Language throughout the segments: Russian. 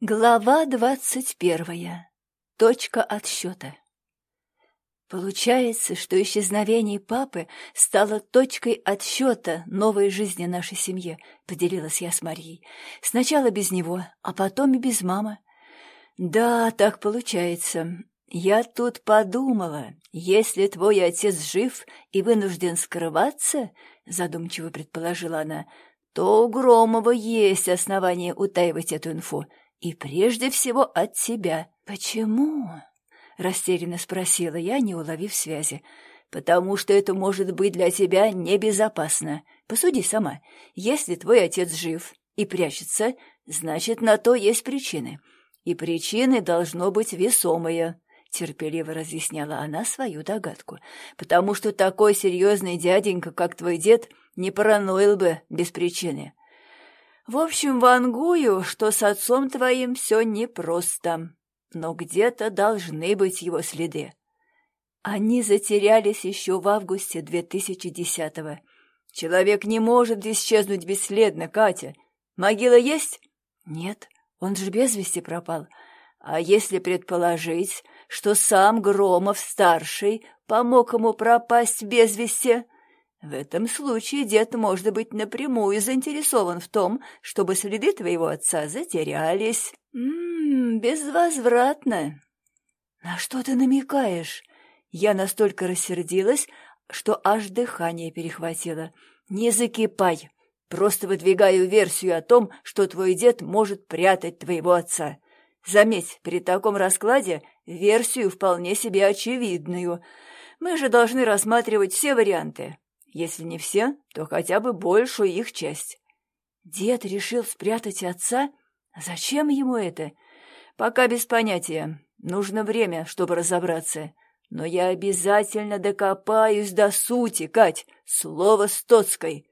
Глава двадцать первая. Точка отсчета. Получается, что исчезновение папы стало точкой отсчета новой жизни нашей семье, поделилась я с Марией. Сначала без него, а потом и без мамы. Да, так получается. Я тут подумала, если твой отец жив и вынужден скрываться, задумчиво предположила она, то у Громова есть основания утаивать эту инфу — и прежде всего от тебя. Почему? Растерянно спросила я, не уловив связи. Потому что это может быть для тебя небезопасно. Посуди сама. Если твой отец жив и прячется, значит, на то есть причины. И причины должно быть весомые. — терпеливо разъясняла она свою догадку, «потому что такой серьезный дяденька, как твой дед, не параноил бы без причины. В общем, вангую, что с отцом твоим все непросто, но где-то должны быть его следы. Они затерялись еще в августе 2010-го. Человек не может исчезнуть бесследно, Катя. Могила есть? Нет, он же без вести пропал. А если предположить, что сам Громов-старший помог ему пропасть без вести, в этом случае дед может быть напрямую заинтересован в том, чтобы следы твоего отца затерялись. Ммм, безвозвратно. На что ты намекаешь? Я настолько рассердилась, что аж дыхание перехватило. Не закипай. Просто выдвигаю версию о том, что твой дед может прятать твоего отца. Заметь, при таком раскладе версию вполне себе очевидную. Мы же должны рассматривать все варианты. Если не все, то хотя бы большую их часть. Дед решил спрятать отца? Зачем ему это? Пока без понятия. Нужно время, чтобы разобраться. Но я обязательно докопаюсь до сути, Кать. Слово Стоцкой.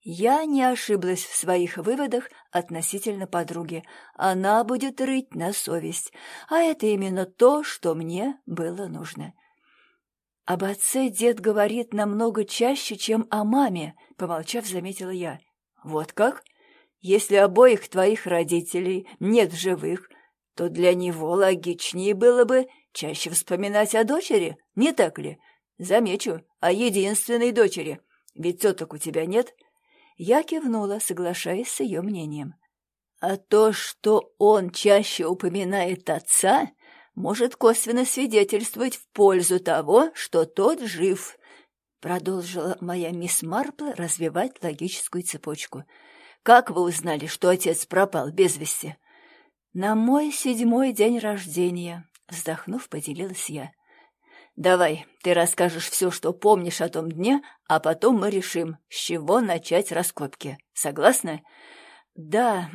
Я не ошиблась в своих выводах относительно подруги. Она будет рыть на совесть. А это именно то, что мне было нужно. «Об отце дед говорит намного чаще, чем о маме», — помолчав, заметила я. «Вот как? Если обоих твоих родителей нет живых, то для него логичнее было бы чаще вспоминать о дочери, не так ли? Замечу, о единственной дочери, ведь теток у тебя нет». Я кивнула, соглашаясь с ее мнением. «А то, что он чаще упоминает отца, может косвенно свидетельствовать в пользу того, что тот жив», — продолжила моя мисс Марпл развивать логическую цепочку. «Как вы узнали, что отец пропал без вести?» «На мой седьмой день рождения», — вздохнув, поделилась я. «Давай, ты расскажешь все, что помнишь о том дне, а потом мы решим, с чего начать раскопки. Согласна?» Да,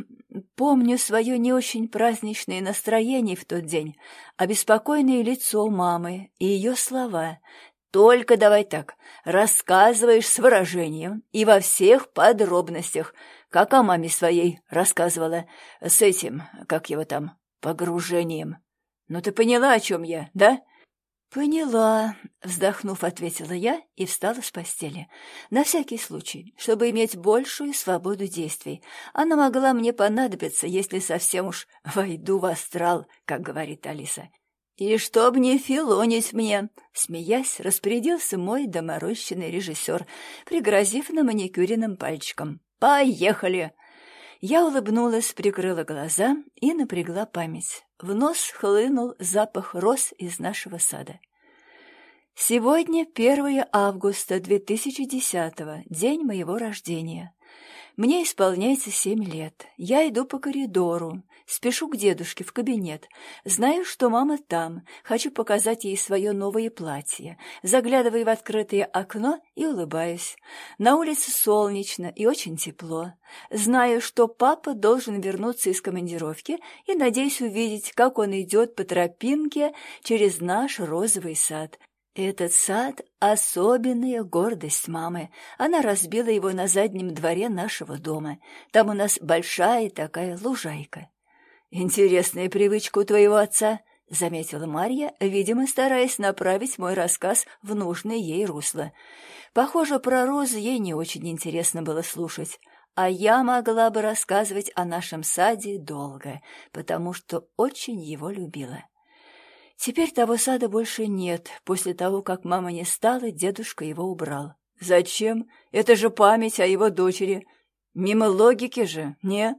помню свое не очень праздничное настроение в тот день, обеспокоенное лицо мамы и ее слова. Только давай так, рассказываешь с выражением и во всех подробностях, как о маме своей рассказывала, с этим, как его там, погружением. Ну ты поняла, о чем я, да? «Поняла», — вздохнув, ответила я и встала с постели. «На всякий случай, чтобы иметь большую свободу действий. Она могла мне понадобиться, если совсем уж войду в астрал, как говорит Алиса. И чтоб не филонить мне!» Смеясь, распорядился мой доморощенный режиссер, пригрозив на маникюренным пальчиком. «Поехали!» Я улыбнулась, прикрыла глаза и напрягла память. В нос хлынул запах роз из нашего сада. Сегодня 1 августа 2010 день моего рождения. Мне исполняется семь лет. Я иду по коридору, спешу к дедушке в кабинет. Знаю, что мама там. Хочу показать ей свое новое платье. Заглядываю в открытое окно и улыбаюсь. На улице солнечно и очень тепло. Знаю, что папа должен вернуться из командировки и надеюсь увидеть, как он идет по тропинке через наш розовый сад. Этот сад — особенная гордость мамы. Она разбила его на заднем дворе нашего дома. Там у нас большая такая лужайка. «Интересная привычка у твоего отца», — заметила Марья, видимо, стараясь направить мой рассказ в нужное ей русло. Похоже, про розы ей не очень интересно было слушать. а я могла бы рассказывать о нашем саде долго, потому что очень его любила. Теперь того сада больше нет. После того, как мама не стала, дедушка его убрал. Зачем? Это же память о его дочери. Мимо логики же, не?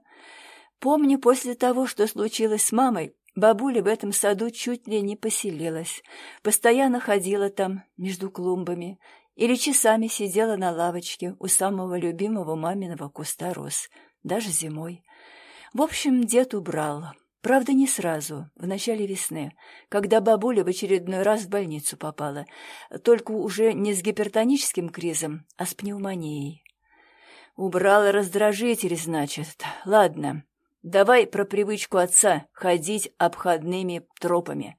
Помню, после того, что случилось с мамой, бабуля в этом саду чуть ли не поселилась. Постоянно ходила там, между клумбами, или часами сидела на лавочке у самого любимого маминого куста роз, даже зимой. В общем, дед убрал. Правда, не сразу, в начале весны, когда бабуля в очередной раз в больницу попала, только уже не с гипертоническим кризом, а с пневмонией. Убрала раздражитель, значит. Ладно, давай про привычку отца ходить обходными тропами.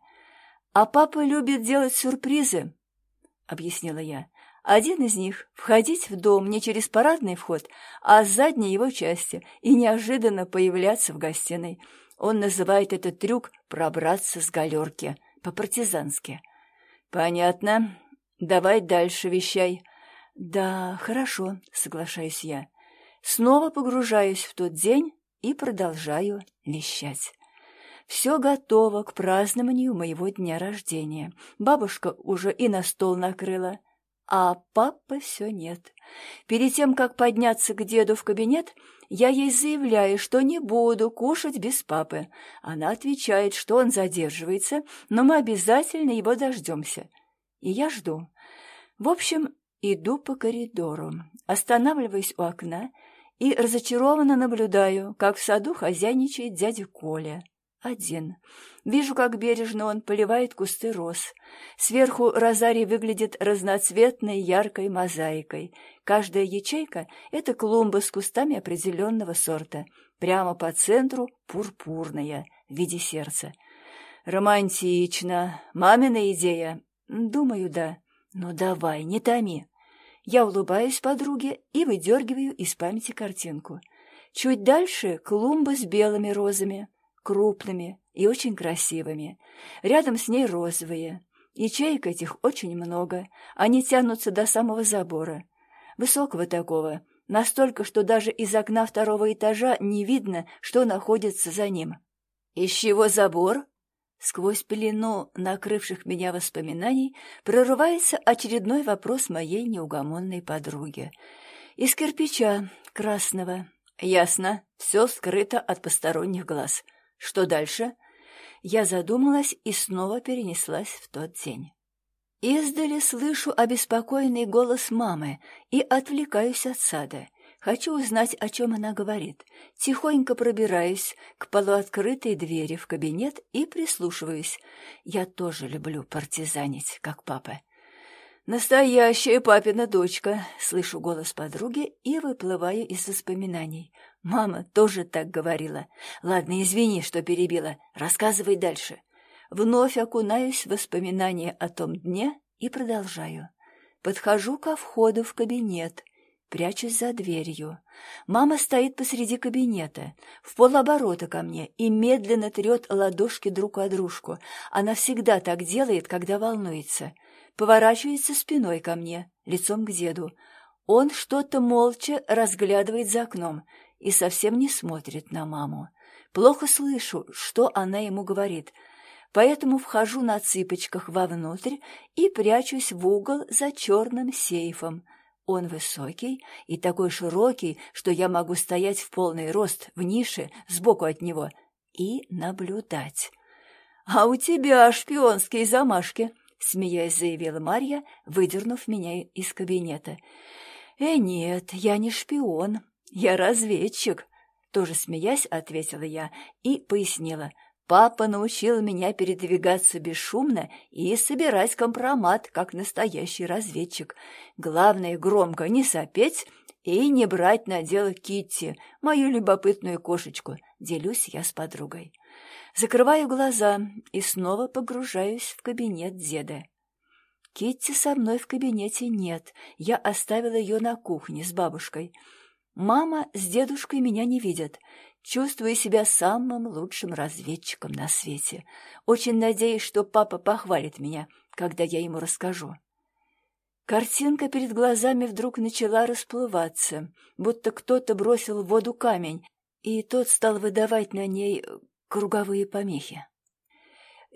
А папа любит делать сюрпризы, — объяснила я. Один из них — входить в дом не через парадный вход, а с задней его части и неожиданно появляться в гостиной. Он называет этот трюк «пробраться с галерки» по-партизански. «Понятно. Давай дальше вещай». «Да, хорошо», — соглашаюсь я. Снова погружаюсь в тот день и продолжаю вещать. Все готово к празднованию моего дня рождения. Бабушка уже и на стол накрыла а папы все нет. Перед тем, как подняться к деду в кабинет, я ей заявляю, что не буду кушать без папы. Она отвечает, что он задерживается, но мы обязательно его дождемся. И я жду. В общем, иду по коридору, останавливаюсь у окна и разочарованно наблюдаю, как в саду хозяйничает дядя Коля. Один. Вижу, как бережно он поливает кусты роз. Сверху розарий выглядит разноцветной яркой мозаикой. Каждая ячейка — это клумба с кустами определенного сорта. Прямо по центру — пурпурная, в виде сердца. Романтично. Мамина идея? Думаю, да. Ну давай, не томи. Я улыбаюсь подруге и выдергиваю из памяти картинку. Чуть дальше клумба с белыми розами крупными и очень красивыми. Рядом с ней розовые. Ячеек этих очень много. Они тянутся до самого забора. Высокого такого, настолько, что даже из окна второго этажа не видно, что находится за ним. «Из чего забор?» Сквозь пелену накрывших меня воспоминаний прорывается очередной вопрос моей неугомонной подруги. «Из кирпича, красного». «Ясно, все скрыто от посторонних глаз». Что дальше? Я задумалась и снова перенеслась в тот день. Издали слышу обеспокоенный голос мамы и отвлекаюсь от сада. Хочу узнать, о чем она говорит. Тихонько пробираюсь к полуоткрытой двери в кабинет и прислушиваюсь. Я тоже люблю партизанить, как папа. «Настоящая папина дочка!» — слышу голос подруги и выплываю из воспоминаний. Мама тоже так говорила. Ладно, извини, что перебила. Рассказывай дальше. Вновь окунаюсь в воспоминания о том дне и продолжаю. Подхожу ко входу в кабинет, прячусь за дверью. Мама стоит посреди кабинета, в полоборота ко мне и медленно трет ладошки друг о дружку. Она всегда так делает, когда волнуется. Поворачивается спиной ко мне, лицом к деду. Он что-то молча разглядывает за окном и совсем не смотрит на маму. Плохо слышу, что она ему говорит, поэтому вхожу на цыпочках вовнутрь и прячусь в угол за черным сейфом. Он высокий и такой широкий, что я могу стоять в полный рост в нише сбоку от него и наблюдать. «А у тебя шпионские замашки!» — смеясь заявила Марья, выдернув меня из кабинета. «Э, нет, я не шпион», «Я разведчик», — тоже смеясь ответила я и пояснила. «Папа научил меня передвигаться бесшумно и собирать компромат, как настоящий разведчик. Главное, громко не сопеть и не брать на дело Китти, мою любопытную кошечку. Делюсь я с подругой. Закрываю глаза и снова погружаюсь в кабинет деда. Китти со мной в кабинете нет, я оставила ее на кухне с бабушкой». Мама с дедушкой меня не видят. Чувствую себя самым лучшим разведчиком на свете. Очень надеюсь, что папа похвалит меня, когда я ему расскажу. Картинка перед глазами вдруг начала расплываться, будто кто-то бросил в воду камень, и тот стал выдавать на ней круговые помехи.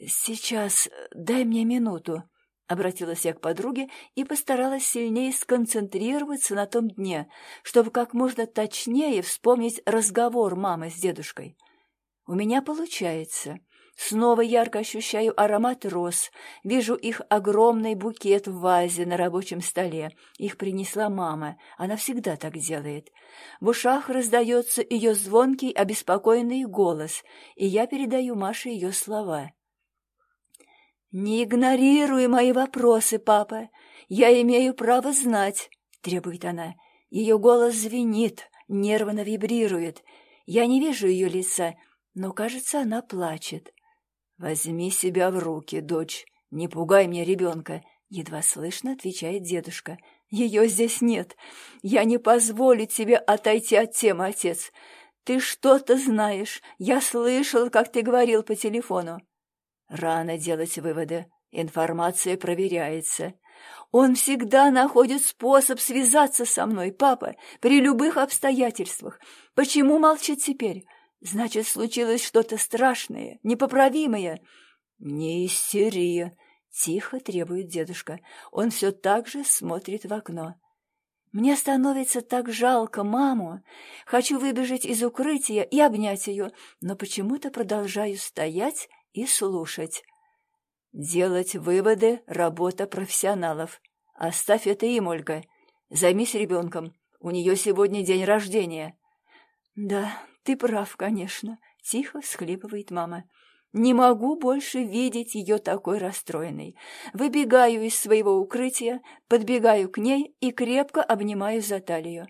«Сейчас дай мне минуту», — обратилась я к подруге и постаралась сильнее сконцентрироваться на том дне, чтобы как можно точнее вспомнить разговор мамы с дедушкой. У меня получается. Снова ярко ощущаю аромат роз, вижу их огромный букет в вазе на рабочем столе. Их принесла мама, она всегда так делает. В ушах раздается ее звонкий, обеспокоенный голос, и я передаю Маше ее слова. «Не игнорируй мои вопросы, папа. Я имею право знать», — требует она. Ее голос звенит, нервно вибрирует. Я не вижу ее лица, но, кажется, она плачет. «Возьми себя в руки, дочь, не пугай мне ребенка», — едва слышно отвечает дедушка. «Ее здесь нет. Я не позволю тебе отойти от темы, отец. Ты что-то знаешь. Я слышал, как ты говорил по телефону». Рано делать выводы. Информация проверяется. Он всегда находит способ связаться со мной, папа, при любых обстоятельствах. Почему молчит теперь? Значит, случилось что-то страшное, непоправимое. Не истерия, тихо требует дедушка. Он все так же смотрит в окно. Мне становится так жалко маму. Хочу выбежать из укрытия и обнять ее, но почему-то продолжаю стоять и слушать. Делать выводы — работа профессионалов. Оставь это им, Ольга. Займись ребенком. У нее сегодня день рождения. Да, «Ты прав, конечно», — тихо всхлипывает мама. «Не могу больше видеть ее такой расстроенной. Выбегаю из своего укрытия, подбегаю к ней и крепко обнимаю за талию.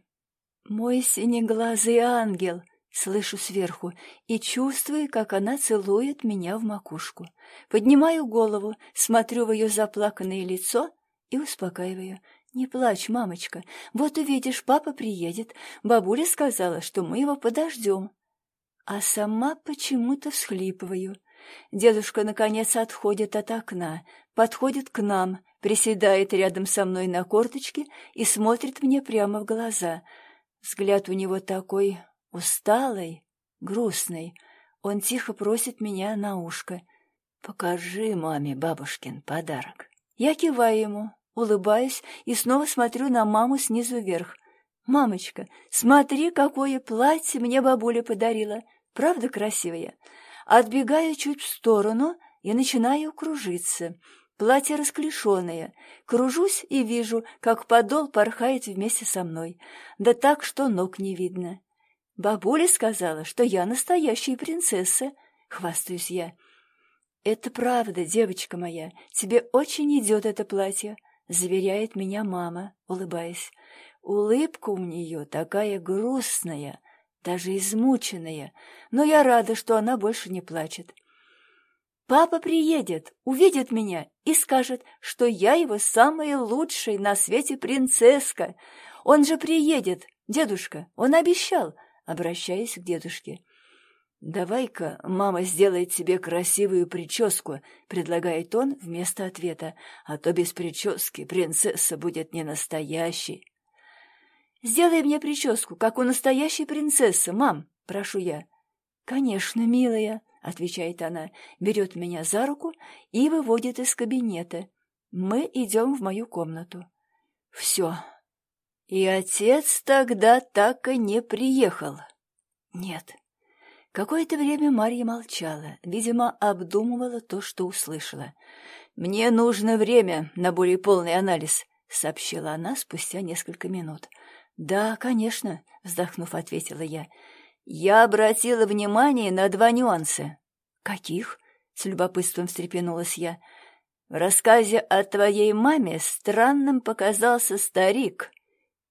«Мой синеглазый ангел!» — слышу сверху и чувствую, как она целует меня в макушку. Поднимаю голову, смотрю в ее заплаканное лицо и успокаиваю. «Не плачь, мамочка. Вот увидишь, папа приедет. Бабуля сказала, что мы его подождем». А сама почему-то всхлипываю. Дедушка, наконец, отходит от окна, подходит к нам, приседает рядом со мной на корточке и смотрит мне прямо в глаза. Взгляд у него такой усталый, грустный. Он тихо просит меня на ушко. «Покажи маме бабушкин подарок». Я киваю ему, Улыбаюсь и снова смотрю на маму снизу вверх. «Мамочка, смотри, какое платье мне бабуля подарила! Правда красивое?» Отбегаю чуть в сторону и начинаю кружиться. Платье расклешенное. Кружусь и вижу, как подол порхает вместе со мной. Да так, что ног не видно. Бабуля сказала, что я настоящая принцесса. Хвастаюсь я. «Это правда, девочка моя. Тебе очень идет это платье. — заверяет меня мама, улыбаясь. Улыбка у нее такая грустная, даже измученная, но я рада, что она больше не плачет. Папа приедет, увидит меня и скажет, что я его самая лучшая на свете принцесска. Он же приедет, дедушка, он обещал, обращаясь к дедушке. «Давай-ка мама сделает себе красивую прическу», — предлагает он вместо ответа, «а то без прически принцесса будет не настоящей». «Сделай мне прическу, как у настоящей принцессы, мам», — прошу я. «Конечно, милая», — отвечает она, берет меня за руку и выводит из кабинета. Мы идем в мою комнату. Все. И отец тогда так и не приехал. Нет. Какое-то время Марья молчала, видимо, обдумывала то, что услышала. «Мне нужно время на более полный анализ», — сообщила она спустя несколько минут. «Да, конечно», — вздохнув, ответила я. «Я обратила внимание на два нюанса». «Каких?» — с любопытством встрепенулась я. «В рассказе о твоей маме странным показался старик.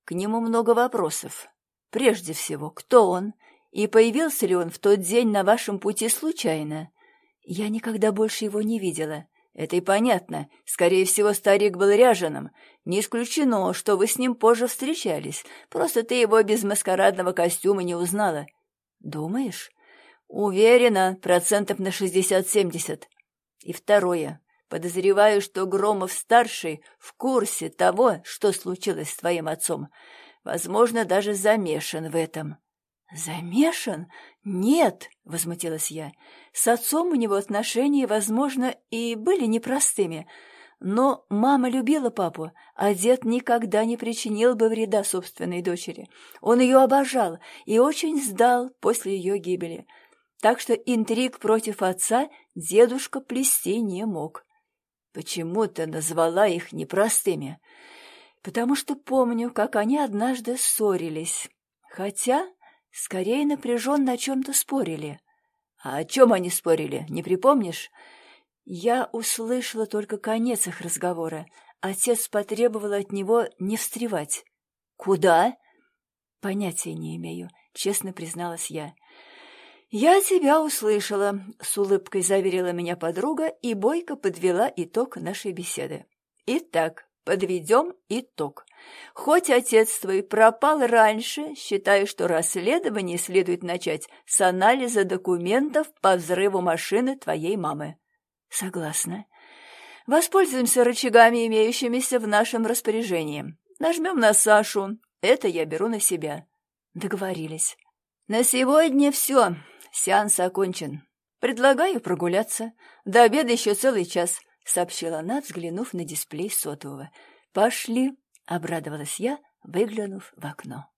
К нему много вопросов. Прежде всего, кто он?» И появился ли он в тот день на вашем пути случайно? Я никогда больше его не видела. Это и понятно. Скорее всего, старик был ряженым. Не исключено, что вы с ним позже встречались. Просто ты его без маскарадного костюма не узнала. Думаешь? Уверена, процентов на шестьдесят-семьдесят. И второе. Подозреваю, что Громов-старший в курсе того, что случилось с твоим отцом. Возможно, даже замешан в этом». «Замешан? Нет!» — возмутилась я. «С отцом у него отношения, возможно, и были непростыми, но мама любила папу, а дед никогда не причинил бы вреда собственной дочери. Он ее обожал и очень сдал после ее гибели. Так что интриг против отца дедушка плести не мог. Почему ты назвала их непростыми? Потому что помню, как они однажды ссорились. Хотя, скорее напряженно о чем-то спорили. А о чем они спорили, не припомнишь? Я услышала только конец их разговора. Отец потребовал от него не встревать. «Куда?» «Понятия не имею», — честно призналась я. «Я тебя услышала», — с улыбкой заверила меня подруга и бойко подвела итог нашей беседы. «Итак, подведем итог. Хоть отец твой пропал раньше, считаю, что расследование следует начать с анализа документов по взрыву машины твоей мамы». Согласна. Воспользуемся рычагами, имеющимися в нашем распоряжении. Нажмем на Сашу. Это я беру на себя. Договорились. На сегодня все. Сеанс окончен. Предлагаю прогуляться. До обеда еще целый час, сообщила она, взглянув на дисплей сотового. Пошли, обрадовалась я, выглянув в окно.